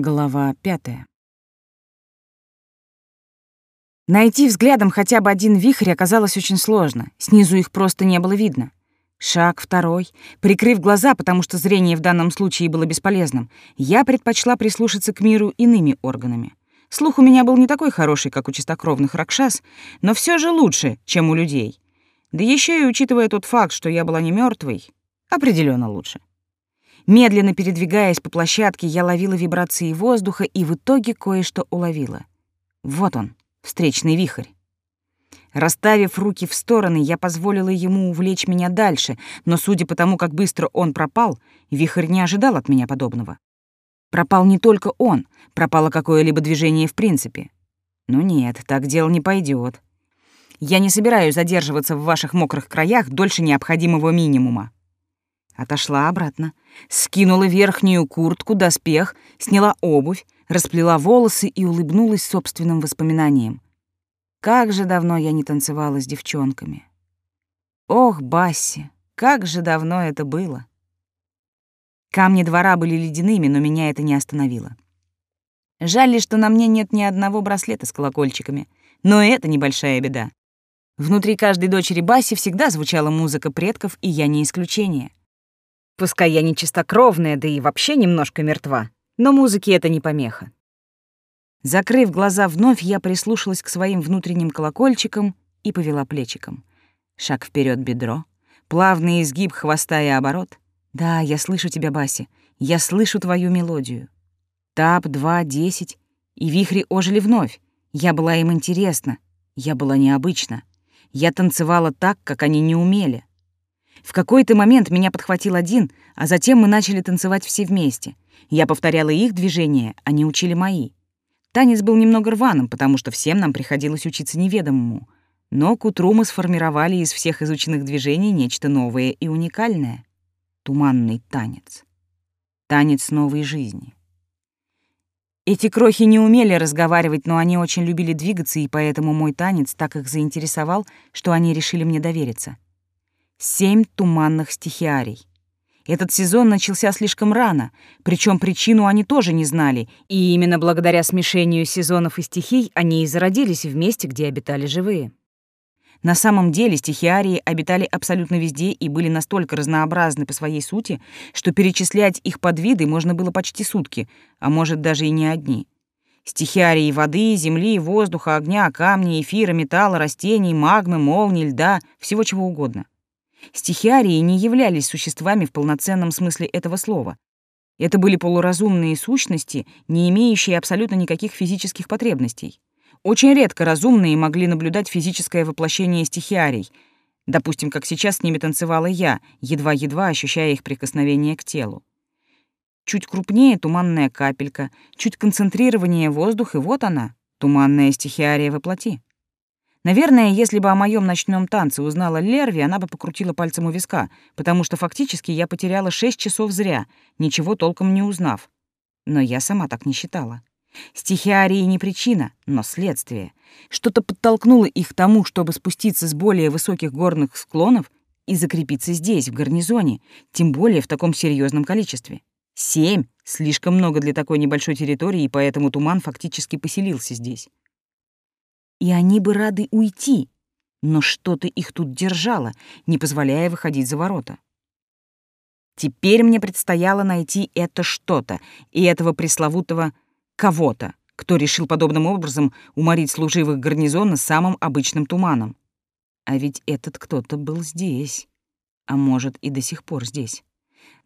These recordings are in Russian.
Глава пятая. Найти взглядом хотя бы один вихрь оказалось очень сложно. Снизу их просто не было видно. Шаг второй. Прикрыв глаза, потому что зрение в данном случае было бесполезным, я предпочла прислушаться к миру иными органами. Слух у меня был не такой хороший, как у чистокровных ракшас, но все же лучше, чем у людей. Да еще и учитывая тот факт, что я была не мертвой, определенно лучше. Медленно передвигаясь по площадке, я ловила вибрации воздуха и в итоге кое-что уловила. Вот он, встречный вихрь. Расставив руки в стороны, я позволила ему увлечь меня дальше, но судя по тому, как быстро он пропал, вихрь не ожидал от меня подобного. Пропал не только он, пропало какое-либо движение в принципе. Ну нет, так дело не пойдет. Я не собираюсь задерживаться в ваших мокрых краях дольше необходимого минимума. Отошла обратно, скинула верхнюю куртку, доспех, сняла обувь, расплела волосы и улыбнулась собственным воспоминаниям. Как же давно я не танцевала с девчонками. Ох, Басси, как же давно это было. Камни двора были ледяными, но меня это не остановило. Жаль ли, что на мне нет ни одного браслета с колокольчиками, но это небольшая беда. Внутри каждой дочери Баси всегда звучала музыка предков, и я не исключение. Пускай я не чистокровная, да и вообще немножко мертва, но музыке это не помеха. Закрыв глаза вновь, я прислушалась к своим внутренним колокольчикам и повела плечиком. Шаг вперед бедро, плавный изгиб хвоста и оборот. Да, я слышу тебя, Баси, я слышу твою мелодию. Тап, два, десять, и вихри ожили вновь. Я была им интересна, я была необычна. Я танцевала так, как они не умели. В какой-то момент меня подхватил один, а затем мы начали танцевать все вместе. Я повторяла их движения, они учили мои. Танец был немного рваным, потому что всем нам приходилось учиться неведомому. Но к утру мы сформировали из всех изученных движений нечто новое и уникальное. Туманный танец. Танец новой жизни. Эти крохи не умели разговаривать, но они очень любили двигаться, и поэтому мой танец так их заинтересовал, что они решили мне довериться. Семь туманных стихиарий. Этот сезон начался слишком рано, причем причину они тоже не знали, и именно благодаря смешению сезонов и стихий они и зародились в месте, где обитали живые. На самом деле стихиарии обитали абсолютно везде и были настолько разнообразны по своей сути, что перечислять их подвиды можно было почти сутки, а может даже и не одни. Стихиарии воды, земли, воздуха, огня, камня, эфира, металла, растений, магмы, молний, льда, всего чего угодно — Стихиарии не являлись существами в полноценном смысле этого слова. Это были полуразумные сущности, не имеющие абсолютно никаких физических потребностей. Очень редко разумные могли наблюдать физическое воплощение стихиарий, допустим, как сейчас с ними танцевала я, едва-едва ощущая их прикосновение к телу. Чуть крупнее туманная капелька, чуть концентрирование воздух, и вот она, туманная стихиария воплоти. Наверное, если бы о моем ночном танце узнала Лерви, она бы покрутила пальцем у виска, потому что фактически я потеряла шесть часов зря, ничего толком не узнав. Но я сама так не считала. Стихиарии не причина, но следствие. Что-то подтолкнуло их к тому, чтобы спуститься с более высоких горных склонов и закрепиться здесь, в гарнизоне, тем более в таком серьезном количестве. Семь — слишком много для такой небольшой территории, и поэтому туман фактически поселился здесь и они бы рады уйти, но что-то их тут держало, не позволяя выходить за ворота. Теперь мне предстояло найти это что-то и этого пресловутого кого-то, кто решил подобным образом уморить служивых гарнизона самым обычным туманом. А ведь этот кто-то был здесь, а может и до сих пор здесь.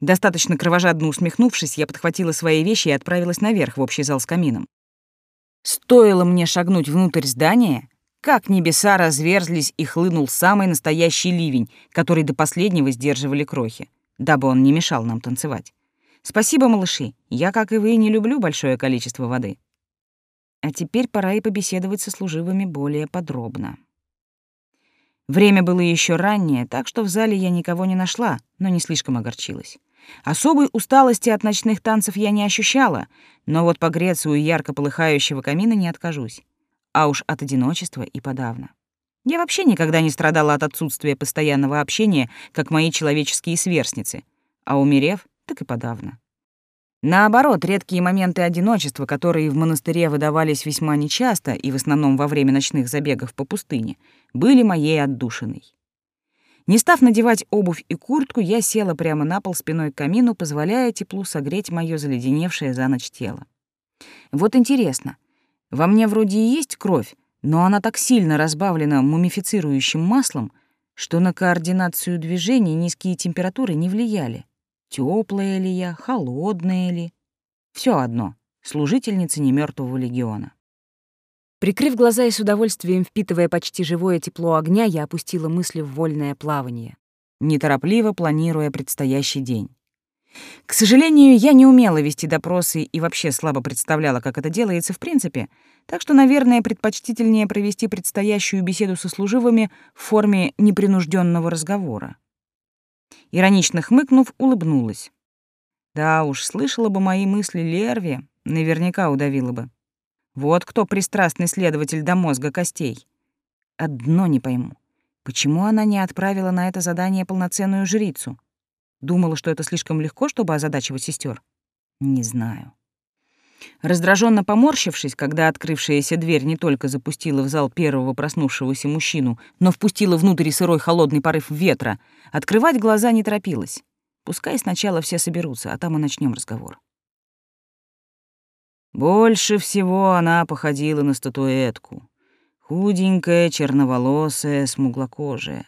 Достаточно кровожадно усмехнувшись, я подхватила свои вещи и отправилась наверх в общий зал с камином. Стоило мне шагнуть внутрь здания, как небеса разверзлись и хлынул самый настоящий ливень, который до последнего сдерживали крохи, дабы он не мешал нам танцевать. Спасибо, малыши, я, как и вы, не люблю большое количество воды. А теперь пора и побеседовать со служивыми более подробно. Время было еще раннее, так что в зале я никого не нашла, но не слишком огорчилась. Особой усталости от ночных танцев я не ощущала, но вот погреться у ярко полыхающего камина не откажусь. А уж от одиночества и подавно. Я вообще никогда не страдала от отсутствия постоянного общения, как мои человеческие сверстницы, а умерев, так и подавно. Наоборот, редкие моменты одиночества, которые в монастыре выдавались весьма нечасто и в основном во время ночных забегов по пустыне, были моей отдушиной. Не став надевать обувь и куртку, я села прямо на пол спиной к камину, позволяя теплу согреть моё заледеневшее за ночь тело. Вот интересно, во мне вроде и есть кровь, но она так сильно разбавлена мумифицирующим маслом, что на координацию движений низкие температуры не влияли. Теплая ли я, холодная ли? Все одно, служительница немертвого легиона. Прикрыв глаза и с удовольствием впитывая почти живое тепло огня, я опустила мысли в вольное плавание, неторопливо планируя предстоящий день. К сожалению, я не умела вести допросы и вообще слабо представляла, как это делается в принципе, так что, наверное, предпочтительнее провести предстоящую беседу со служивыми в форме непринужденного разговора. Иронично хмыкнув, улыбнулась. Да уж, слышала бы мои мысли Лерви, наверняка удавила бы. Вот кто пристрастный следователь до мозга костей. Одно не пойму. Почему она не отправила на это задание полноценную жрицу? Думала, что это слишком легко, чтобы озадачивать сестер? Не знаю. Раздраженно поморщившись, когда открывшаяся дверь не только запустила в зал первого проснувшегося мужчину, но впустила внутрь сырой холодный порыв ветра, открывать глаза не торопилась. Пускай сначала все соберутся, а там и начнем разговор. Больше всего она походила на статуэтку. Худенькая, черноволосая, смуглокожая.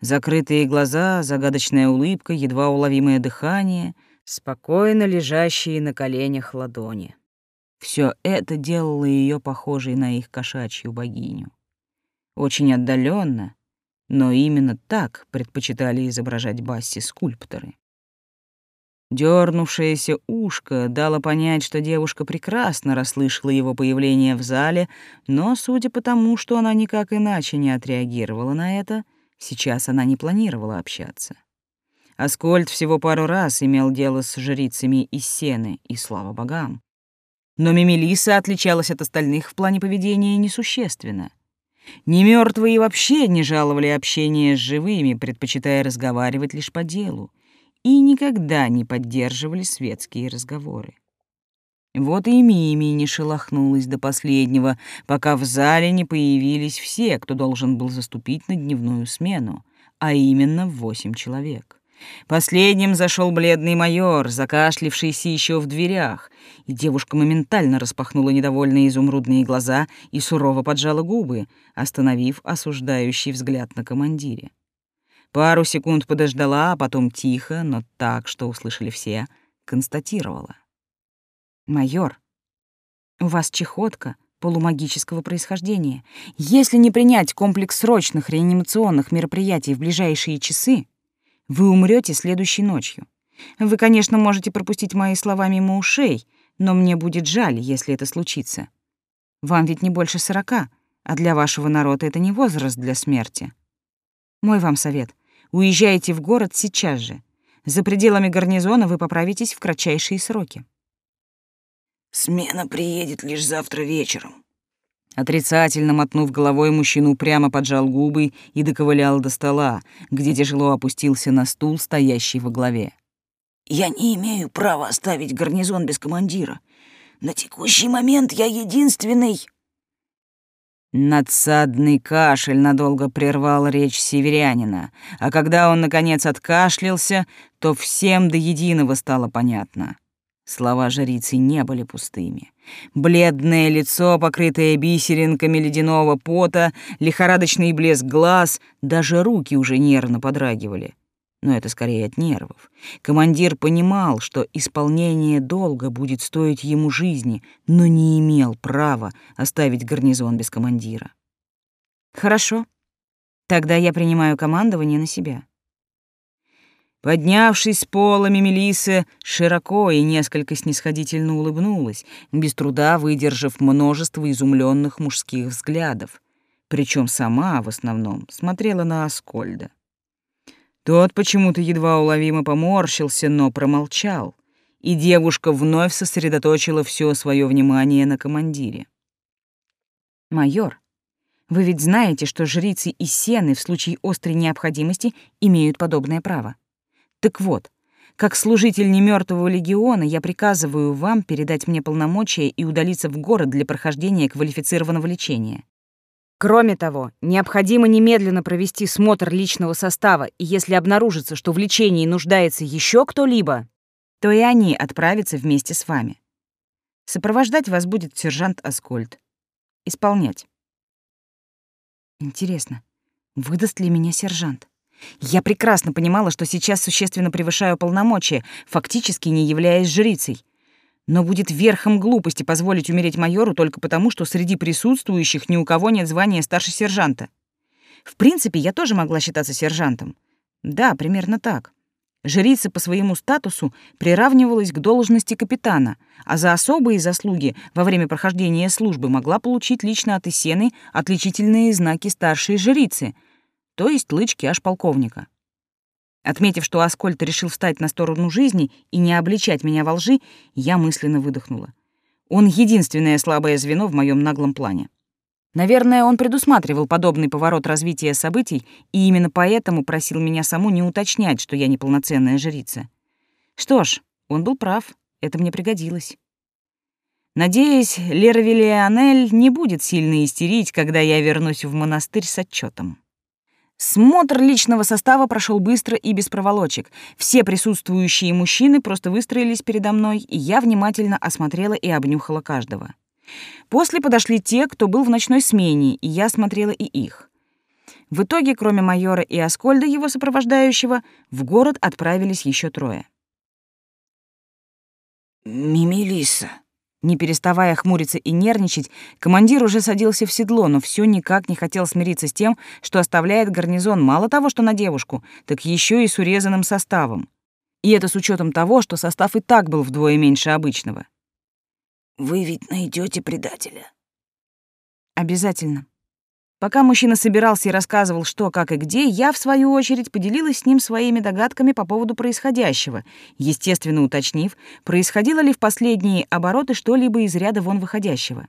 Закрытые глаза, загадочная улыбка, едва уловимое дыхание, спокойно лежащие на коленях ладони. Все это делало ее похожей на их кошачью богиню. Очень отдаленно, но именно так предпочитали изображать Басси скульпторы. Дернувшееся ушко дало понять, что девушка прекрасно расслышала его появление в зале, но, судя по тому, что она никак иначе не отреагировала на это, Сейчас она не планировала общаться. Аскольд всего пару раз имел дело с жрицами из Сены, и слава богам. Но Мимелиса отличалась от остальных в плане поведения несущественно. Немёртвые вообще не жаловали общение с живыми, предпочитая разговаривать лишь по делу, и никогда не поддерживали светские разговоры. Вот и Мими не шелохнулась до последнего, пока в зале не появились все, кто должен был заступить на дневную смену, а именно восемь человек. Последним зашел бледный майор, закашлившийся еще в дверях, и девушка моментально распахнула недовольные изумрудные глаза и сурово поджала губы, остановив осуждающий взгляд на командире. Пару секунд подождала, а потом тихо, но так, что услышали все, констатировала. «Майор, у вас чехотка полумагического происхождения. Если не принять комплекс срочных реанимационных мероприятий в ближайшие часы, вы умрете следующей ночью. Вы, конечно, можете пропустить мои слова мимо ушей, но мне будет жаль, если это случится. Вам ведь не больше сорока, а для вашего народа это не возраст для смерти. Мой вам совет — уезжайте в город сейчас же. За пределами гарнизона вы поправитесь в кратчайшие сроки. Смена приедет лишь завтра вечером. Отрицательно мотнув головой, мужчину прямо поджал губы и доковылял до стола, где тяжело опустился на стул, стоящий во главе. «Я не имею права оставить гарнизон без командира. На текущий момент я единственный...» Надсадный кашель надолго прервал речь северянина, а когда он, наконец, откашлялся, то всем до единого стало понятно. Слова жрицы не были пустыми. Бледное лицо, покрытое бисеринками ледяного пота, лихорадочный блеск глаз, даже руки уже нервно подрагивали. Но это скорее от нервов. Командир понимал, что исполнение долга будет стоить ему жизни, но не имел права оставить гарнизон без командира. «Хорошо. Тогда я принимаю командование на себя. Поднявшись с пола, Мемелиса широко и несколько снисходительно улыбнулась, без труда выдержав множество изумленных мужских взглядов, причем сама в основном смотрела на Аскольда. Тот почему-то едва уловимо поморщился, но промолчал, и девушка вновь сосредоточила все свое внимание на командире. «Майор, вы ведь знаете, что жрицы и сены в случае острой необходимости имеют подобное право?» Так вот, как служитель немертвого легиона я приказываю вам передать мне полномочия и удалиться в город для прохождения квалифицированного лечения. Кроме того, необходимо немедленно провести смотр личного состава, и если обнаружится, что в лечении нуждается еще кто-либо, то и они отправятся вместе с вами. Сопровождать вас будет сержант Аскольд. Исполнять. Интересно, выдаст ли меня сержант? Я прекрасно понимала, что сейчас существенно превышаю полномочия, фактически не являясь жрицей. Но будет верхом глупости позволить умереть майору только потому, что среди присутствующих ни у кого нет звания старший сержанта. В принципе, я тоже могла считаться сержантом. Да, примерно так. Жрица по своему статусу приравнивалась к должности капитана, а за особые заслуги во время прохождения службы могла получить лично от Исены отличительные знаки старшей жрицы, то есть лычки аж полковника. Отметив, что Аскольд решил встать на сторону жизни и не обличать меня во лжи, я мысленно выдохнула. Он единственное слабое звено в моем наглом плане. Наверное, он предусматривал подобный поворот развития событий и именно поэтому просил меня саму не уточнять, что я неполноценная жрица. Что ж, он был прав, это мне пригодилось. Надеюсь, Лера Виллианель не будет сильно истерить, когда я вернусь в монастырь с отчетом. Смотр личного состава прошел быстро и без проволочек. Все присутствующие мужчины просто выстроились передо мной, и я внимательно осмотрела и обнюхала каждого. После подошли те, кто был в ночной смене, и я смотрела и их. В итоге, кроме майора и Аскольда, его сопровождающего, в город отправились еще трое. «Мимилиса», не переставая хмуриться и нервничать, командир уже садился в седло, но все никак не хотел смириться с тем, что оставляет гарнизон мало того, что на девушку, так еще и с урезанным составом. И это с учетом того, что состав и так был вдвое меньше обычного. «Вы ведь найдете предателя?» «Обязательно», Пока мужчина собирался и рассказывал, что, как и где, я, в свою очередь, поделилась с ним своими догадками по поводу происходящего, естественно уточнив, происходило ли в последние обороты что-либо из ряда вон выходящего.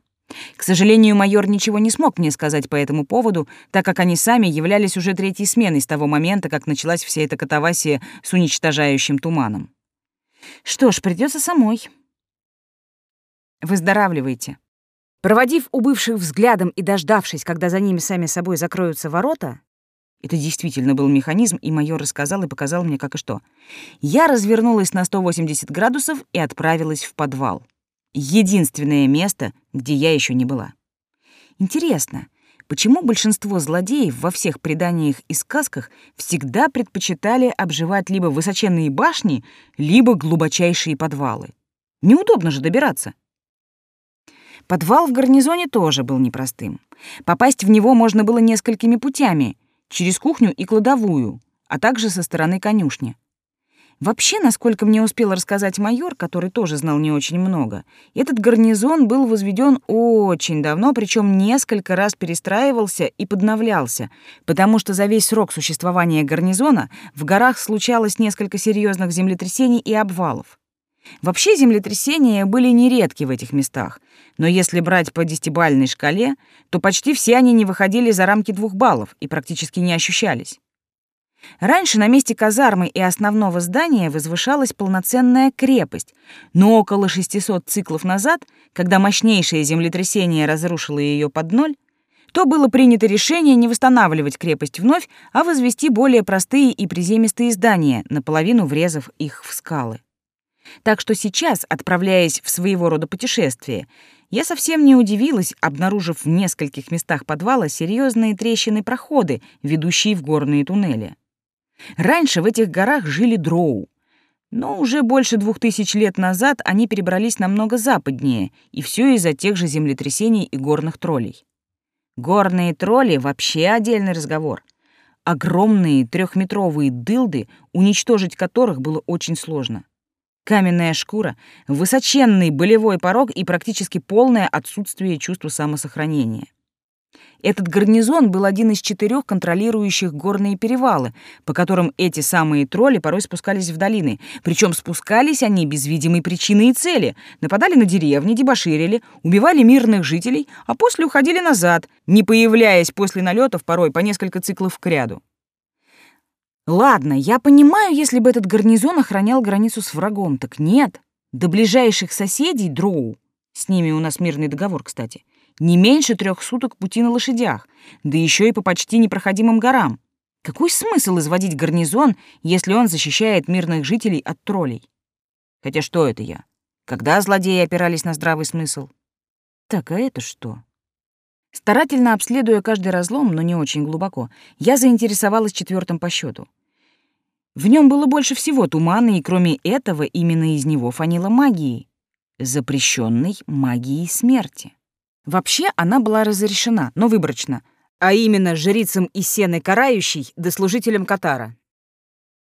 К сожалению, майор ничего не смог мне сказать по этому поводу, так как они сами являлись уже третьей сменой с того момента, как началась вся эта катавасия с уничтожающим туманом. Что ж, придется самой. Выздоравливайте. Проводив убывших взглядом и дождавшись, когда за ними сами собой закроются ворота, это действительно был механизм, и майор рассказал и показал мне, как и что. Я развернулась на 180 градусов и отправилась в подвал. Единственное место, где я еще не была. Интересно, почему большинство злодеев во всех преданиях и сказках всегда предпочитали обживать либо высоченные башни, либо глубочайшие подвалы? Неудобно же добираться. Подвал в гарнизоне тоже был непростым. Попасть в него можно было несколькими путями — через кухню и кладовую, а также со стороны конюшни. Вообще, насколько мне успел рассказать майор, который тоже знал не очень много, этот гарнизон был возведен очень давно, причем несколько раз перестраивался и подновлялся, потому что за весь срок существования гарнизона в горах случалось несколько серьезных землетрясений и обвалов. Вообще землетрясения были нередки в этих местах, но если брать по десятибальной шкале, то почти все они не выходили за рамки двух баллов и практически не ощущались. Раньше на месте казармы и основного здания возвышалась полноценная крепость, но около 600 циклов назад, когда мощнейшее землетрясение разрушило ее под ноль, то было принято решение не восстанавливать крепость вновь, а возвести более простые и приземистые здания, наполовину врезав их в скалы. Так что сейчас, отправляясь в своего рода путешествие, я совсем не удивилась, обнаружив в нескольких местах подвала серьезные трещины-проходы, ведущие в горные туннели. Раньше в этих горах жили дроу, но уже больше двух тысяч лет назад они перебрались намного западнее, и все из-за тех же землетрясений и горных троллей. Горные тролли — вообще отдельный разговор. Огромные трехметровые дылды, уничтожить которых было очень сложно. Каменная шкура, высоченный болевой порог и практически полное отсутствие чувства самосохранения. Этот гарнизон был один из четырех контролирующих горные перевалы, по которым эти самые тролли порой спускались в долины. Причем спускались они без видимой причины и цели. Нападали на деревни, дебоширили, убивали мирных жителей, а после уходили назад, не появляясь после налетов порой по несколько циклов к ряду. Ладно, я понимаю, если бы этот гарнизон охранял границу с врагом, так нет. До ближайших соседей Дроу, с ними у нас мирный договор, кстати, не меньше трех суток пути на лошадях, да еще и по почти непроходимым горам. Какой смысл изводить гарнизон, если он защищает мирных жителей от троллей? Хотя что это я? Когда злодеи опирались на здравый смысл? Так, а это что? Старательно обследуя каждый разлом, но не очень глубоко, я заинтересовалась четвертым по счету. В нем было больше всего тумана, и кроме этого именно из него фанила магией. Запрещенной магией смерти. Вообще она была разрешена, но выборочно, а именно жрицам и сены карающей да служителям Катара.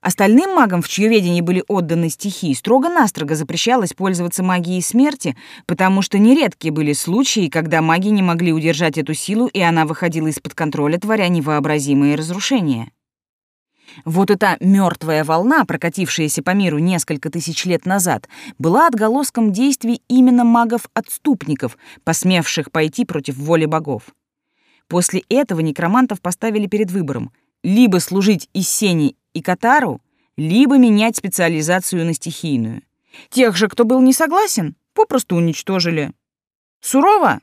Остальным магам, в чье ведение были отданы стихии, строго-настрого запрещалось пользоваться магией смерти, потому что нередки были случаи, когда маги не могли удержать эту силу, и она выходила из-под контроля, творя невообразимые разрушения. Вот эта мертвая волна, прокатившаяся по миру несколько тысяч лет назад, была отголоском действий именно магов-отступников, посмевших пойти против воли богов. После этого некромантов поставили перед выбором — либо служить Иссене и Катару, либо менять специализацию на стихийную. Тех же, кто был не согласен, попросту уничтожили. Сурово?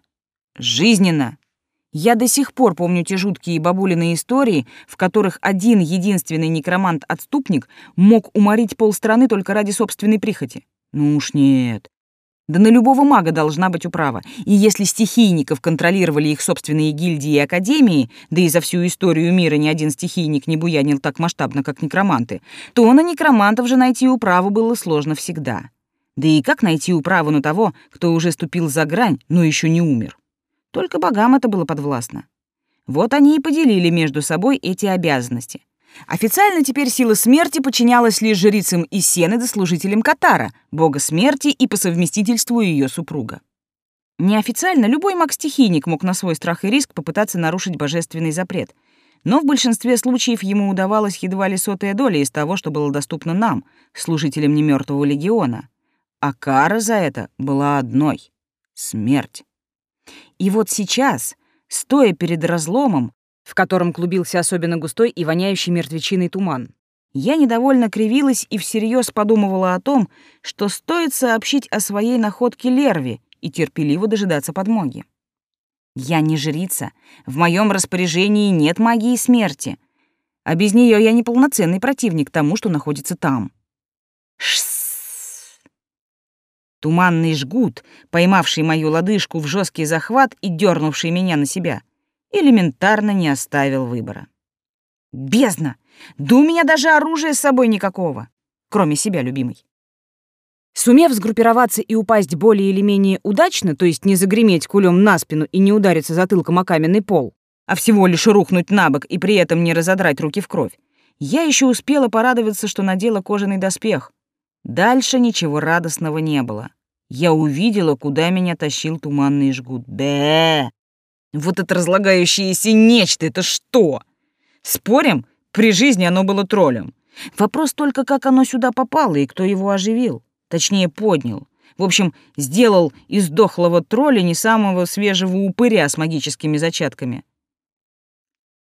Жизненно. Я до сих пор помню те жуткие бабулины истории, в которых один единственный некромант-отступник мог уморить полстраны только ради собственной прихоти. Ну уж нет. Да на любого мага должна быть управа. И если стихийников контролировали их собственные гильдии и академии, да и за всю историю мира ни один стихийник не буянил так масштабно, как некроманты, то на некромантов же найти управу было сложно всегда. Да и как найти управу на того, кто уже ступил за грань, но еще не умер? Только богам это было подвластно. Вот они и поделили между собой эти обязанности — Официально теперь сила смерти подчинялась лишь жрицам и Сены служителям Катара, бога смерти и по совместительству ее супруга. Неофициально любой маг-стихийник мог на свой страх и риск попытаться нарушить божественный запрет, но в большинстве случаев ему удавалось едва ли сотая доля из того, что было доступно нам, служителям немертвого легиона. А кара за это была одной — смерть. И вот сейчас, стоя перед разломом, в котором клубился особенно густой и воняющий мертвечиной туман. Я недовольно кривилась и всерьез подумывала о том, что стоит сообщить о своей находке Лерви и терпеливо дожидаться подмоги. Я не жрица, в моем распоряжении нет магии смерти, а без нее я неполноценный противник тому, что находится там. Шсс. Туманный жгут, поймавший мою лодыжку в жесткий захват и дернувший меня на себя — элементарно не оставил выбора. Бездна! Да у меня даже оружия с собой никакого, кроме себя, любимой. Сумев сгруппироваться и упасть более или менее удачно, то есть не загреметь кулем на спину и не удариться затылком о каменный пол, а всего лишь рухнуть на бок и при этом не разодрать руки в кровь, я еще успела порадоваться, что надела кожаный доспех. Дальше ничего радостного не было. Я увидела, куда меня тащил туманный жгут. Бэ! Вот это разлагающееся нечто, это что? Спорим, при жизни оно было троллем. Вопрос только, как оно сюда попало и кто его оживил. Точнее, поднял. В общем, сделал из дохлого тролля не самого свежего упыря с магическими зачатками.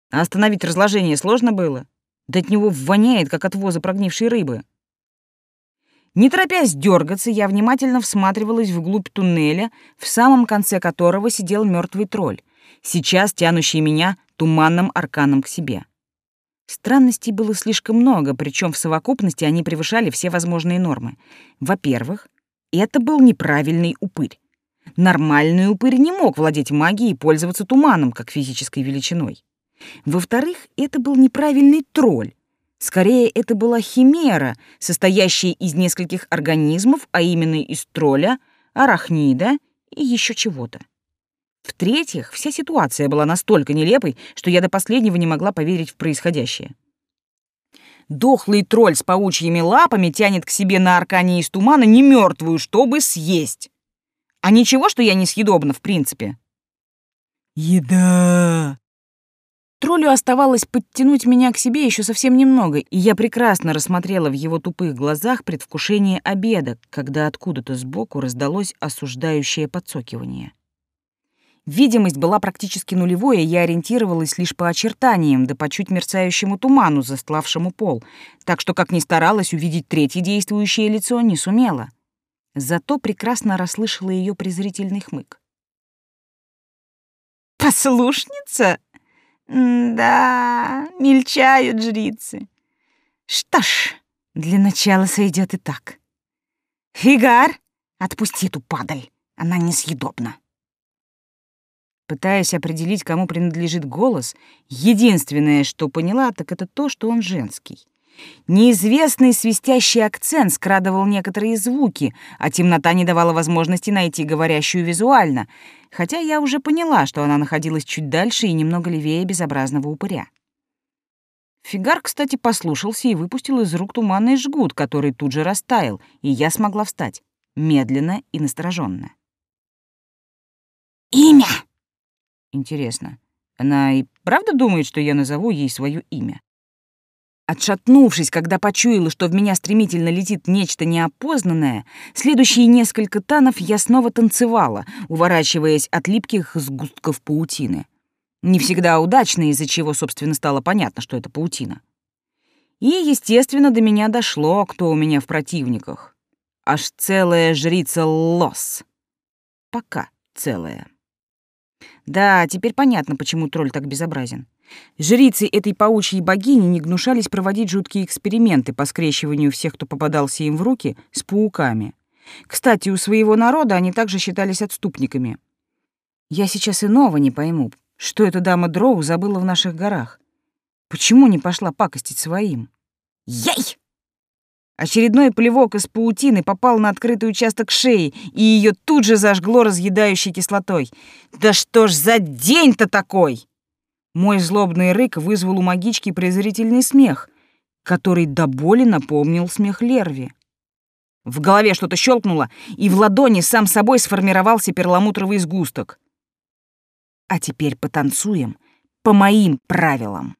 А остановить разложение сложно было? Да от него воняет, как от воза прогнившей рыбы. Не торопясь дергаться, я внимательно всматривалась вглубь туннеля, в самом конце которого сидел мертвый тролль сейчас тянущий меня туманным арканом к себе. Странностей было слишком много, причем в совокупности они превышали все возможные нормы. Во-первых, это был неправильный упырь. Нормальный упырь не мог владеть магией и пользоваться туманом как физической величиной. Во-вторых, это был неправильный тролль. Скорее, это была химера, состоящая из нескольких организмов, а именно из тролля, арахнида и еще чего-то. В-третьих, вся ситуация была настолько нелепой, что я до последнего не могла поверить в происходящее. Дохлый тролль с паучьими лапами тянет к себе на аркане из тумана не мертвую, чтобы съесть. А ничего, что я несъедобна, в принципе. Еда! Троллю оставалось подтянуть меня к себе еще совсем немного, и я прекрасно рассмотрела в его тупых глазах предвкушение обеда, когда откуда-то сбоку раздалось осуждающее подсокивание. Видимость была практически нулевой, и я ориентировалась лишь по очертаниям, да по чуть мерцающему туману, застлавшему пол, так что, как ни старалась, увидеть третье действующее лицо не сумела. Зато прекрасно расслышала ее презрительный хмык. «Послушница? Да, мельчают жрицы. Что ж, для начала сойдет и так. Фигар, отпусти эту падаль, она несъедобна». Пытаясь определить, кому принадлежит голос, единственное, что поняла, так это то, что он женский. Неизвестный свистящий акцент скрадывал некоторые звуки, а темнота не давала возможности найти говорящую визуально, хотя я уже поняла, что она находилась чуть дальше и немного левее безобразного упыря. Фигар, кстати, послушался и выпустил из рук туманный жгут, который тут же растаял, и я смогла встать, медленно и настороженно. «Имя!» Интересно, она и правда думает, что я назову ей свое имя? Отшатнувшись, когда почуяла, что в меня стремительно летит нечто неопознанное, следующие несколько танов я снова танцевала, уворачиваясь от липких сгустков паутины. Не всегда удачно, из-за чего, собственно, стало понятно, что это паутина. И, естественно, до меня дошло, кто у меня в противниках. Аж целая жрица Лос. Пока целая. Да, теперь понятно, почему тролль так безобразен. Жрицы этой паучьей богини не гнушались проводить жуткие эксперименты по скрещиванию всех, кто попадался им в руки, с пауками. Кстати, у своего народа они также считались отступниками. Я сейчас иного не пойму, что эта дама Дроу забыла в наших горах. Почему не пошла пакостить своим? Яй! Очередной плевок из паутины попал на открытый участок шеи, и ее тут же зажгло разъедающей кислотой. «Да что ж за день-то такой!» Мой злобный рык вызвал у магички презрительный смех, который до боли напомнил смех Лерви. В голове что-то щелкнуло, и в ладони сам собой сформировался перламутровый сгусток. А теперь потанцуем по моим правилам.